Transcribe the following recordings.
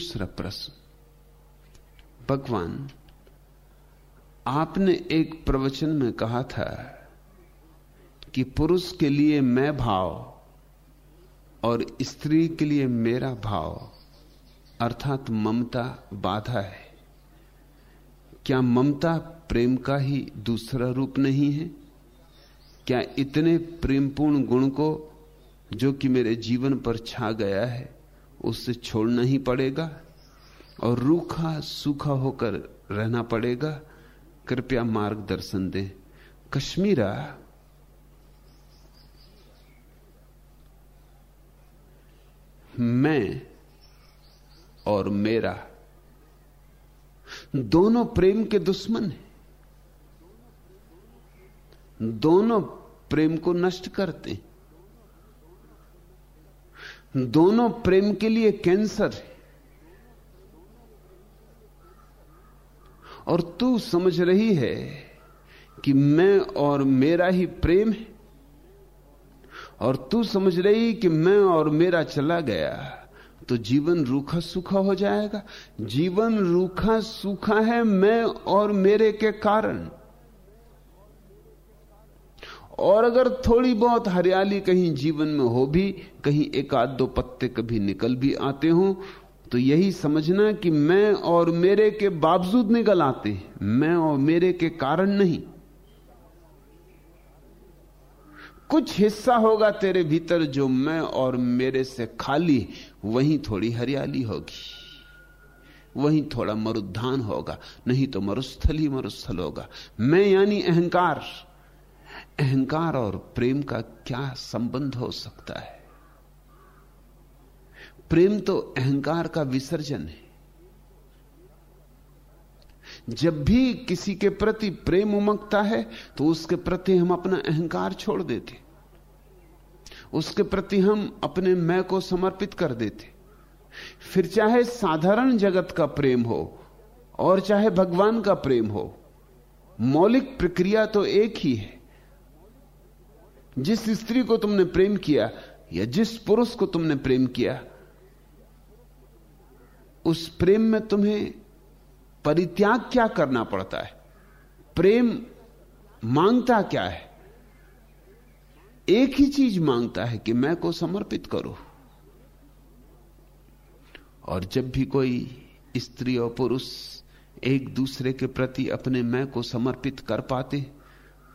दूसरा प्रश्न। भगवान, आपने एक प्रवचन में कहा था कि पुरुष के लिए मैं भाव और स्त्री के लिए मेरा भाव, अर्थात ममता बाधा है। क्या ममता प्रेम का ही दूसरा रूप नहीं है? क्या इतने प्रेमपूर्ण गुण को, जो कि मेरे जीवन पर छा गया है उससे छोड़ना ही पड़ेगा और रूखा सूखा होकर रहना पड़ेगा। कृपया मार्गदर्शन दें। कश्मीरा, मैं और मेरा दोनों प्रेम के दुश्मन हैं। दोनों प्रेम को नष्ट करते हैं। दोनों प्रेम के लिए कैंसर है। और तू समझ रही है कि मैं और मेरा ही प्रेम है। और तू समझ रही कि मैं और मेरा चला गया तो जीवन रूखा सूखा हो जाएगा। जीवन रूखा सूखा है मैं और मेरे के कारण। और अगर थोड़ी बहुत हरियाली कहीं जीवन में हो भी, कहीं एक आध दो पत्ते कभी निकल भी आते हो तो यही समझना कि मैं और मेरे के बावजूद निकल आते मैं और मेरे के कारण नहीं। कुछ हिस्सा होगा तेरे भीतर जो मैं और मेरे से खाली, वहीं थोड़ी हरियाली होगी, वहीं थोड़ा मरुद्धान होगा, नहीं तो मरुस्थल ही मरुस्थल होगा। मैं यानी अहंकार। अहंकार और प्रेम का क्या संबंध हो सकता है? प्रेम तो अहंकार का विसर्जन है। जब भी किसी के प्रति प्रेम उमकता है तो उसके प्रति हम अपना अहंकार छोड़ देते। उसके प्रति हम अपने मैं को समर्पित कर देते। फिर चाहे साधारण जगत का प्रेम हो, और चाहे भगवान का प्रेम हो, मौलिक प्रक्रिया तो एक ही है। जिस स्त्री को तुमने प्रेम किया या जिस पुरुष को तुमने प्रेम किया, उस प्रेम में तुम्हें परित्याग क्या करना पड़ता है? प्रेम माँगता क्या है? एक ही चीज़ माँगता है कि मैं को समर्पित करो। और जब भी कोई स्त्री और पुरुष एक दूसरे के प्रति अपने मैं को समर्पित कर पाते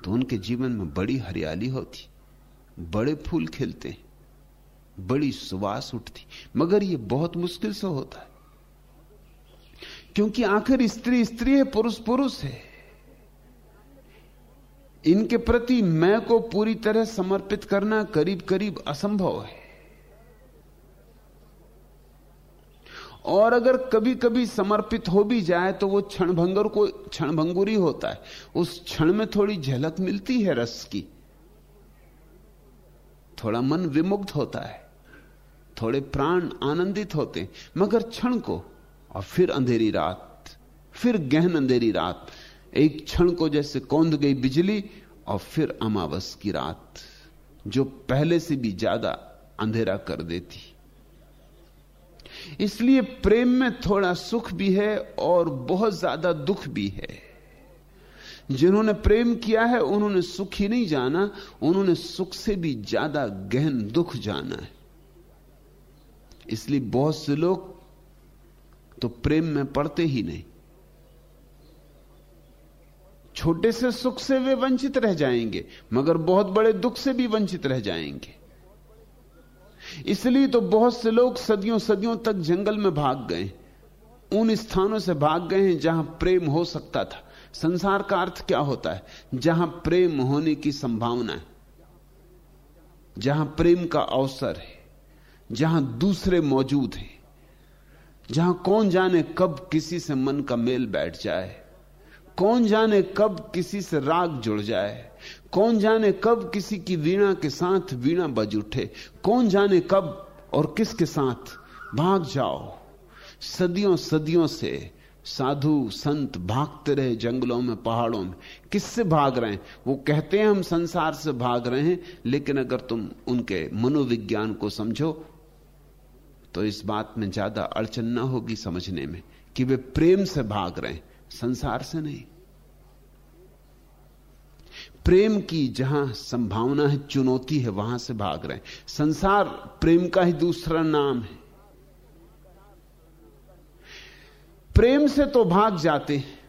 तो उनके जीवन में बड़ी हरियाली होती, बड़े फूल खिलते, बड़ी सुवास उठती। मगर यह बहुत मुश्किल से होता है। क्योंकि आखिर स्त्री स्त्री है, पुरुष पुरुष है। इनके प्रति मैं को पूरी तरह समर्पित करना करीब करीब असंभव है। और अगर कभी कभी समर्पित हो भी जाए तो वो क्षण भंगर को क्षण भंगुरी होता है। उस क्षण में थोड़ी झलक मिलती है रस की। थोड़ा मन विमुग्ध होता है। थोड़े प्राण आनंदित होते मगर क्षण को, और फिर अंधेरी रात, फिर गहन अंधेरी रात। एक क्षण को जैसे कौंध गई बिजली, और फिर अमावस की रात, जो पहले से भी ज़्यादा अंधेरा कर देती। इसलिए प्रेम में थोड़ा सुख भी है और बहुत ज़्यादा दुख भी है। जिन्होंने प्रेम किया है, उन्होंने सुख ही नहीं जाना, उन्होंने सुख से भी ज़्यादा गहन दुख जाना है। इसलिए बहुत से लोग तो प्रेम में पड़ते ही नहीं। छोटे से सुख से वे वंचित रह जाएँगे, मगर बहुत बड़े दुख से भी वंचित रह जाएँगे। इसलिए तो बहुत से लोग सदियों सदियों तक जंगल में भाग गए। उन स्थानों से भाग गए हैं जहाँ प्रेम हो सकता था। संसार का अर्थ क्या होता है? जहाँ प्रेम होने की संभावना है। जहाँ प्रेम का अवसर है। जहाँ दूसरे मौजूद हैं। जहाँ कौन जाने कब किसी से मन का मेल बैठ जाए। कौन जाने कब किसी से राग जुड़ जाए। कौन जाने कब किसी की वीणा के साथ वीणा बज उठे? कौन जाने कब और किसके साथ? भाग जाओ। सदियों सदियों से साधु संत भागते रहे जंगलों में, पहाड़ों में। किससे भाग रहे हैं? वो कहते हैं हम संसार से भाग रहे हैं, लेकिन अगर तुम उनके मनोविज्ञान को समझो तो इस बात में ज़्यादा अड़चन ना होगी समझने में कि वे प्रेम से भाग रहे हैं, संसार से नहीं। प्रेम की जहाँ संभावना है, चुनौती है, वहाँ से भाग रहे हैं। संसार प्रेम का ही दूसरा नाम है। प्रेम से तो भाग जाते हैं,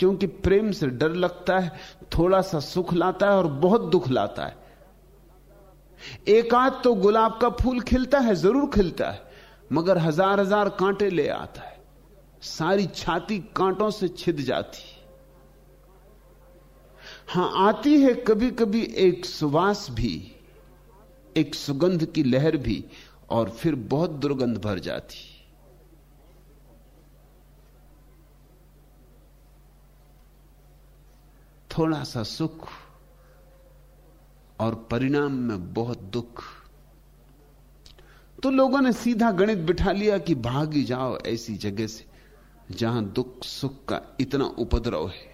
क्योंकि प्रेम से डर लगता है, थोड़ा सा सुख लाता है और बहुत दुख लाता है। एकाध तो गुलाब का फूल खिलता है, ज़रूर खिलता है, मगर हज़ार हज़ार कांटे ले आता है। सारी छाती कांटों से छिद जाती हाँ, आती है कभी कभी एक सुवास भी, एक सुगंध की लहर भी, और फिर बहुत दुर्गंध भर जाती। थोड़ा सा सुख और परिणाम में बहुत दुख। तो लोगों ने सीधा गणित बिठा लिया कि भाग जाओ ऐसी जगह से जहाँ दुख सुख का इतना उपद्रव है।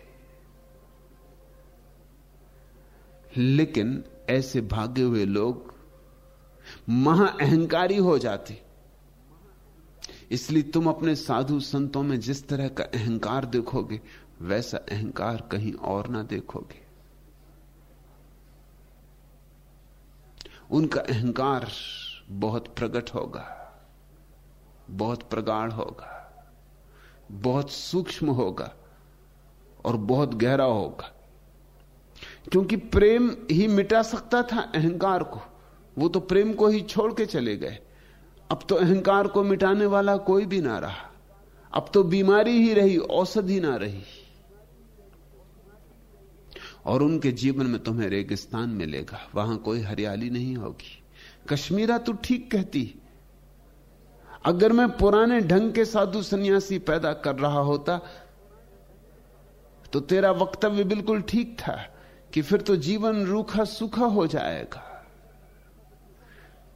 लेकिन ऐसे भागे हुए लोग महा अहंकारी हो जाते। इसलिए तुम अपने साधु संतों में जिस तरह का अहंकार देखोगे, वैसा अहंकार कहीं और ना देखोगे। उनका अहंकार बहुत प्रकट होगा, बहुत प्रगाढ़ होगा, बहुत सूक्ष्म होगा और बहुत गहरा होगा। क्योंकि प्रेम ही मिटा सकता था अहंकार को। वो तो प्रेम को ही छोड़ के चले गए। अब तो अहंकार को मिटाने वाला कोई भी ना रहा। अब तो बीमारी ही रही, औषधि ना रही। और उनके जीवन में तुम्हें रेगिस्तान मिलेगा, वहाँ कोई हरियाली नहीं होगी। कश्मीरा तू ठीक कहती, अगर मैं पुराने ढंग के साधु सन्यासी पैदा कर रहा होता तो तेरा वक्तव्य बिल्कुल ठीक था। कि फिर तो जीवन रूखा सूखा हो जाएगा।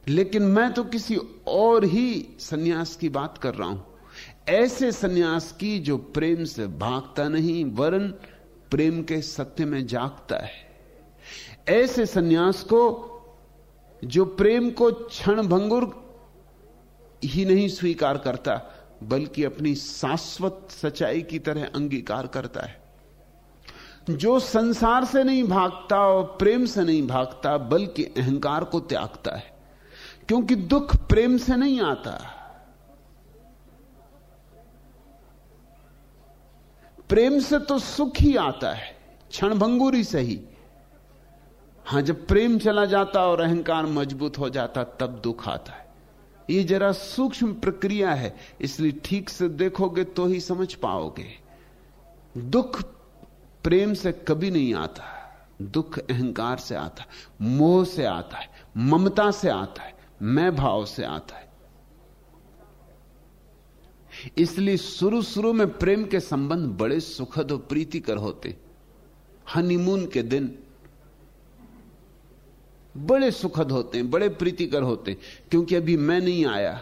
लेकिन मैं तो किसी और ही सन्यास की बात कर रहा हूँ। ऐसे सन्यास की जो प्रेम से भागता नहीं, वरन प्रेम के सत्य में जागता है। ऐसे सन्यास को जो प्रेम को क्षण भंगुर ही नहीं स्वीकार करता, बल्कि अपनी शाश्वत सच्चाई की तरह अंगीकार करता है। जो संसार से नहीं भागता और प्रेम से नहीं भागता, बल्कि अहंकार को त्यागता है। क्योंकि दुख प्रेम से नहीं आता। प्रेम से तो सुख ही आता है, क्षणभंगुरी से ही हाँ, जब प्रेम चला जाता और अहंकार मज़बूत हो जाता, तब दुख आता है। ये जरा सूक्ष्म प्रक्रिया है, इसलिए ठीक से देखोगे तो ही समझ पाओगे। दुख प्रेम से कभी नहीं आता, दुख अहंकार से आता है मोह से आता है, ममता से आता है, मैं भाव से आता है। इसलिए शुरू शुरू में प्रेम के संबंध बड़े सुखद और प्रीतिकर होते। हनीमून के दिन बड़े सुखद होते हैं, बड़े प्रीतिकर होते हैं, क्योंकि अभी मैं नहीं आया।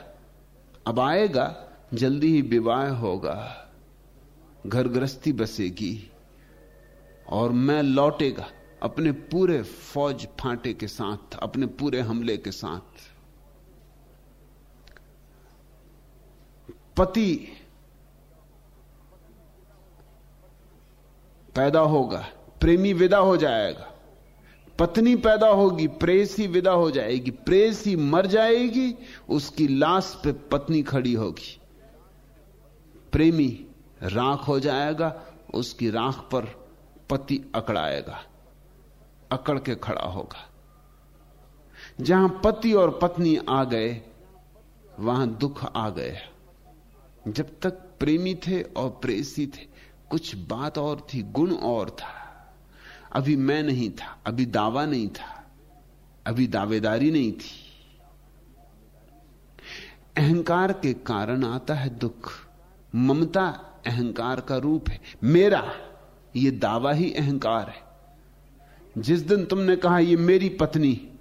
अब आएगा, जल्दी ही विवाह होगा घर गृहस्थी बसेगी। और मैं लौटेगा अपने पूरे फौज फांटे के साथ, अपने पूरे हमले के साथ। पति पैदा होगा, प्रेमी विदा हो जाएगा। पत्नी पैदा होगी, प्रेसी विदा हो जाएगी। प्रेसी मर जाएगी, उसकी लाश पे पत्नी खड़ी होगी। प्रेमी राख हो जाएगा, उसकी राख पर पति अकड़ाएगा अकड़ के खड़ा होगा। जहाँ पति और पत्नी आ गए, वहाँ दुख आ गया। जब तक प्रेमी थे और प्रेसी थे, कुछ बात और थी, गुण और था। अभी मैं नहीं था, अभी दावा नहीं था, अभी दावेदारी नहीं थी। अहंकार के कारण आता है दुख। ममता अहंकार का रूप है। मेरा यह दावा ही अहंकार है। जिस दिन तुमने कहा यह मेरी पत्नी,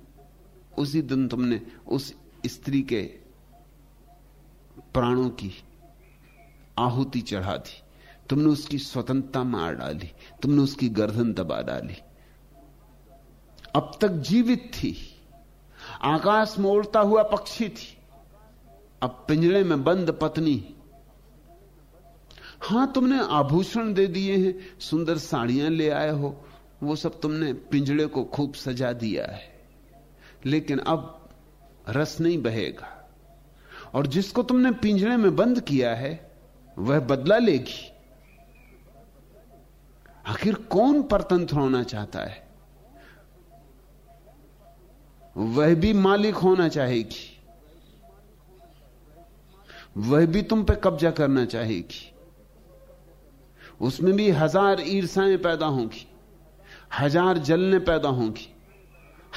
उसी दिन तुमने उस स्त्री के प्राणों की आहुति चढ़ा दी। तुमने उसकी स्वतंत्रता मार डाली। तुमने उसकी गर्दन दबा डाली। अब तक जीवित थी। आकाश में उड़ता हुआ पक्षी थी। अब पिंजरे में बंद पत्नी हाँ, तुमने आभूषण दे दिए हैं, सुंदर साड़ियाँ ले आए हो, वो सब तुमने पिंजड़े को खूब सजा दिया है। लेकिन अब रस नहीं बहेगा। और जिसको तुमने पिंजड़े में बंद किया है, वह बदला लेगी। आखिर कौन परतंत्र होना चाहता है? वह भी मालिक होना चाहेगी। वह भी तुम पे कब्जा करना चाहेगी। उसमें भी हज़ार ईर्षाएँ पैदा होंगी, हज़ार जलने पैदा होंगी,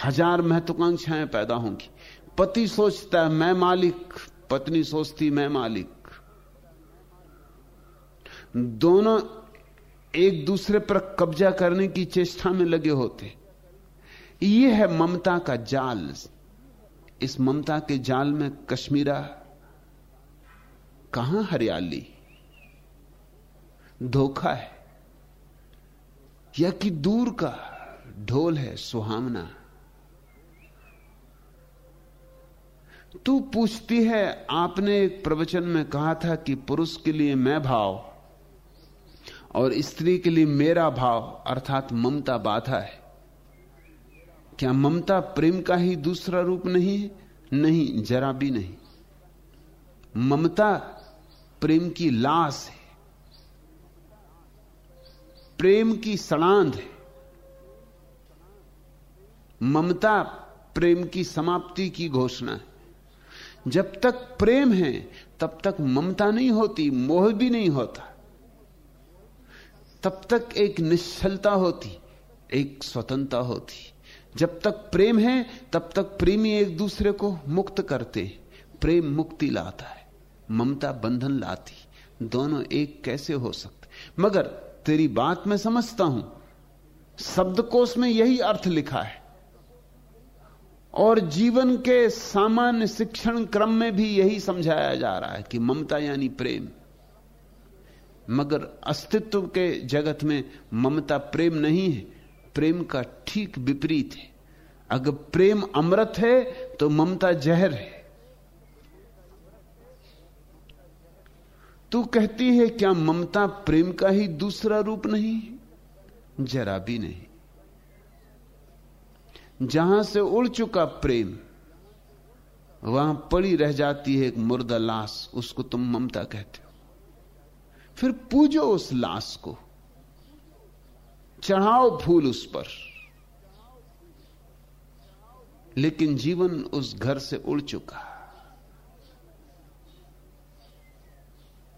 हज़ार महत्वाकांक्षाएँ पैदा होंगी। पति सोचता है, मैं मालिक। पत्नी सोचती, मैं मालिक। दोनों एक दूसरे पर कब्जा करने की चेष्टा में लगे होते। यह है ममता का जाल। इस ममता के जाल में कश्मीरा, कहाँ हरियाली? धोखा है। या कि दूर का ढोल है, सुहावना। तू पूछती है, आपने एक प्रवचन में कहा था कि पुरुष के लिए मैं भाव और स्त्री के लिए मेरा भाव, अर्थात ममता बाधा है। क्या ममता प्रेम का ही दूसरा रूप नहीं है? नहीं, जरा भी नहीं। ममता प्रेम की लाश है। प्रेम की सड़ांध है। ममता प्रेम की समाप्ति की घोषणा है। जब तक प्रेम है, तब तक ममता नहीं होती, मोह भी नहीं होता। तब तक एक निश्चलता होती, एक स्वतंत्रता होती। जब तक प्रेम है, तब तक प्रेमी एक दूसरे को मुक्त करते प्रेम मुक्ति लाता है, ममता बंधन लाती। दोनों एक कैसे हो सकते? मगर तेरी बात मैं समझता हूँ। शब्दकोश में यही अर्थ लिखा है। और जीवन के सामान्य शिक्षण क्रम में भी यही समझाया जा रहा है कि ममता यानी प्रेम। मगर अस्तित्व के जगत में ममता प्रेम नहीं है, प्रेम का ठीक विपरीत है। अगर प्रेम अमृत है तो ममता जहर है। तू कहती है, क्या ममता प्रेम का ही दूसरा रूप नहीं? जरा भी नहीं। जहाँ से उड़ चुका प्रेम, वहाँ पड़ी रह जाती है एक मुर्दा लाश, उसको तुम ममता कहते हो। फिर पूजो उस लाश को, चढ़ाओ फूल उस पर। लेकिन जीवन उस घर से उड़ चुका।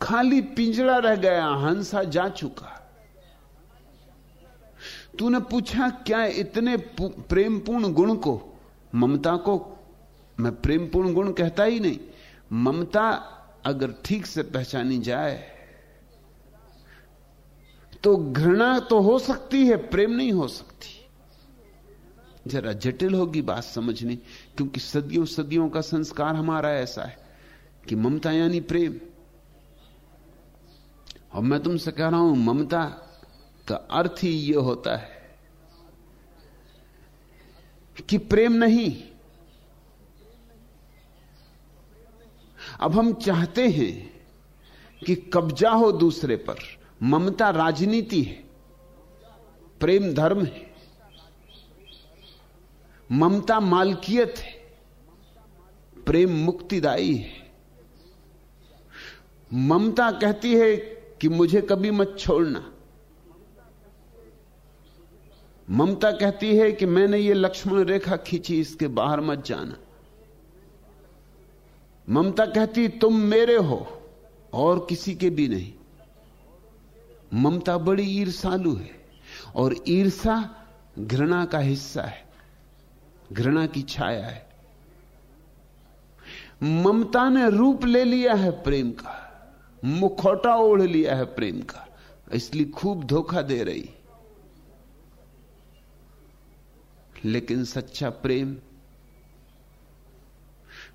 खाली पिंजड़ा रह गया, हंसा जा चुका। तूने पूछा, क्या इतने प्रेमपूर्ण गुण को? ममता को? मैं प्रेमपूर्ण गुण कहता ही नहीं। ममता अगर ठीक से पहचानी जाए तो घृणा तो हो सकती है, प्रेम नहीं हो सकती। जरा जटिल होगी बात समझनी, क्योंकि सदियों सदियों का संस्कार हमारा ऐसा है कि ममता यानी प्रेम। और मैं तुमसे कह रहा हूँ, ममता, का अर्थ ही यह होता है कि प्रेम नहीं। अब हम चाहते हैं कि कब्जा हो दूसरे पर। ममता राजनीति है, प्रेम धर्म है, ममता मालकियत है, प्रेम मुक्तिदायी है। ममता कहती है कि मुझे कभी मत छोड़ना। ममता कहती है कि मैंने ये लक्ष्मण रेखा खींची, इसके बाहर मत जाना। ममता कहती, तुम मेरे हो, और किसी के भी नहीं। ममता बड़ी ईर्षालु है, और ईर्षा घृणा का हिस्सा है, घृणा की छाया है। ममता ने रूप ले लिया है प्रेम का। मुखौटा ओढ़ लिया है प्रेम का, इसलिए खूब धोखा दे रही। लेकिन सच्चा प्रेम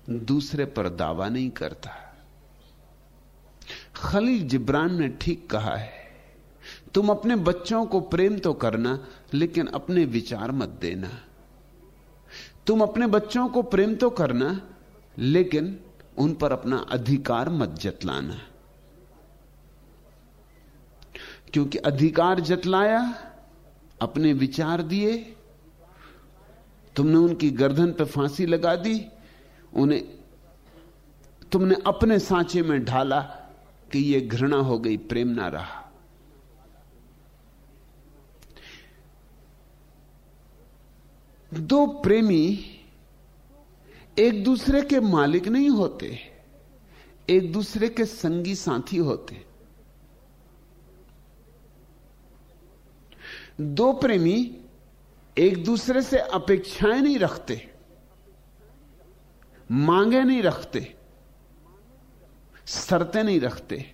दूसरे पर दावा नहीं करता। खलील जिब्रान ने ठीक कहा है, तुम अपने बच्चों को प्रेम तो करना, लेकिन अपने विचार मत देना। तुम अपने बच्चों को प्रेम तो करना, लेकिन उन पर अपना अधिकार मत जतलाना। क्योंकि अधिकार जतलाया, अपने विचार दिए, तुमने उनकी गर्दन पर फांसी लगा दी, उन्हें, तुमने अपने सांचे में ढाला कि यह घृणा हो गई, प्रेम ना रहा। दो प्रेमी एक दूसरे के मालिक नहीं होते, एक दूसरे के संगी साथी होते। दो प्रेमी एक दूसरे से अपेक्षाएँ नहीं रखते, मांगे नहीं रखते, शर्तें नहीं रखते।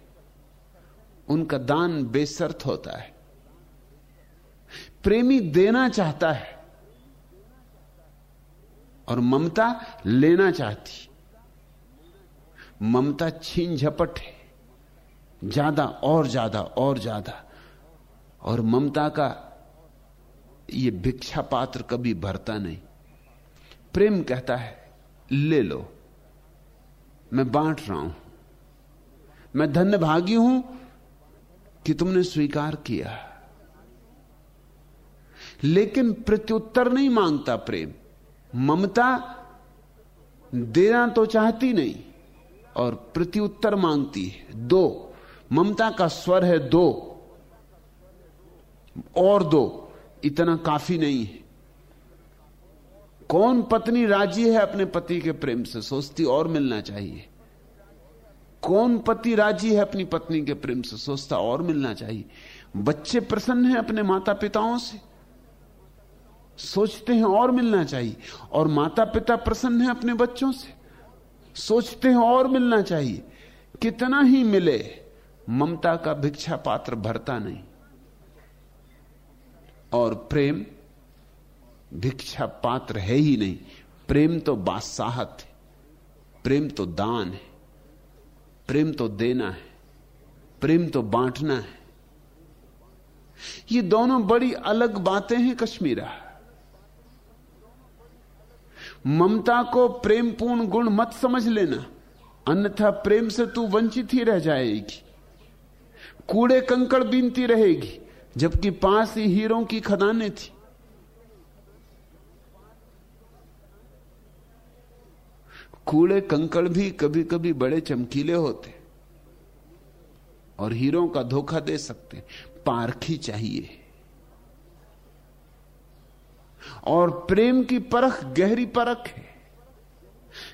उनका दान बेसर्त होता है। प्रेमी देना चाहता है और ममता लेना चाहती। ममता छीन झपट है, ज़्यादा और ज़्यादा और ज़्यादा, और ममता का ये भिक्षा पात्र कभी भरता नहीं। प्रेम कहता है, ले लो, मैं बांट रहा हूँ, मैं धन्य भागी हूँ कि तुमने स्वीकार किया। लेकिन प्रत्युत्तर नहीं माँगता प्रेम। ममता देना तो चाहती नहीं और प्रत्युत्तर मांगती है, दो, ममता का स्वर है दो और दो। इतना काफ़ी नहीं है। कौन पत्नी राज़ी है अपने पति के प्रेम से? सोचती और मिलना चाहिए। कौन पति राज़ी है अपनी पत्नी के प्रेम से? सोचता और मिलना चाहिए। बच्चे प्रसन्न हैं अपने माता पिताओं से। सोचते हैं और मिलना चाहिए। और माता पिता प्रसन्न हैं अपने बच्चों से। सोचते हैं और मिलना चाहिए। कितना ही मिले, ममता का भिक्षा पात्र भरता नहीं। और प्रेम भिक्षा पात्र है ही नहीं। प्रेम तो बादशाहत है। प्रेम तो दान है। प्रेम तो देना है। प्रेम तो बांटना है। ये दोनों बड़ी अलग बातें हैं कश्मीरा। ममता को प्रेमपूर्ण गुण मत समझ लेना। अन्यथा प्रेम से तू वंचित ही रह जाएगी। कूड़े कंकड़ बीनती रहेगी। जबकि पास ही हीरों की खदानें थी। कूड़े कंकड़ भी कभी कभी बड़े चमकीले होते और हीरों का धोखा दे सकते। पारखी चाहिए। और प्रेम की परख गहरी परख है,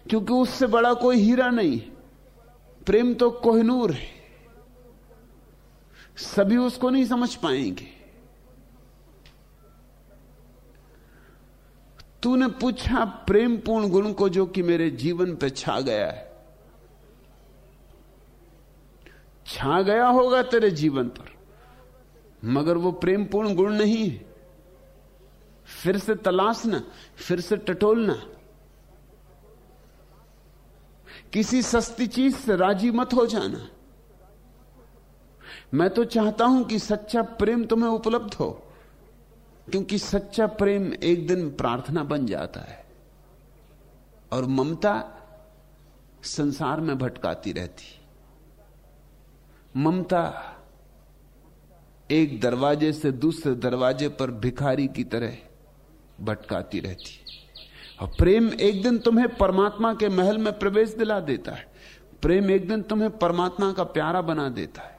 क्योंकि उससे बड़ा कोई हीरा नहीं। प्रेम तो कोहनूर है। सभी उसको नहीं समझ पाएँगे। तूने पूछा प्रेम पूर्ण गुण को जो कि मेरे जीवन पे छा गया है। छा गया होगा तेरे जीवन पर, मगर वो प्रेम पूर्ण गुण नहीं है। फिर से तलाशना, फिर से टटोलना। किसी सस्ती चीज़ से राज़ी मत हो जाना। मैं तो चाहता हूँ कि सच्चा प्रेम तुम्हें उपलब्ध हो, क्योंकि सच्चा प्रेम एक दिन प्रार्थना बन जाता है और ममता संसार में भटकाती रहती। ममता एक दरवाजे से दूसरे दरवाजे पर भिखारी की तरह भटकाती रहती। और प्रेम एक दिन तुम्हें परमात्मा के महल में प्रवेश दिला देता है। प्रेम एक दिन तुम्हें परमात्मा का प्यारा बना देता है।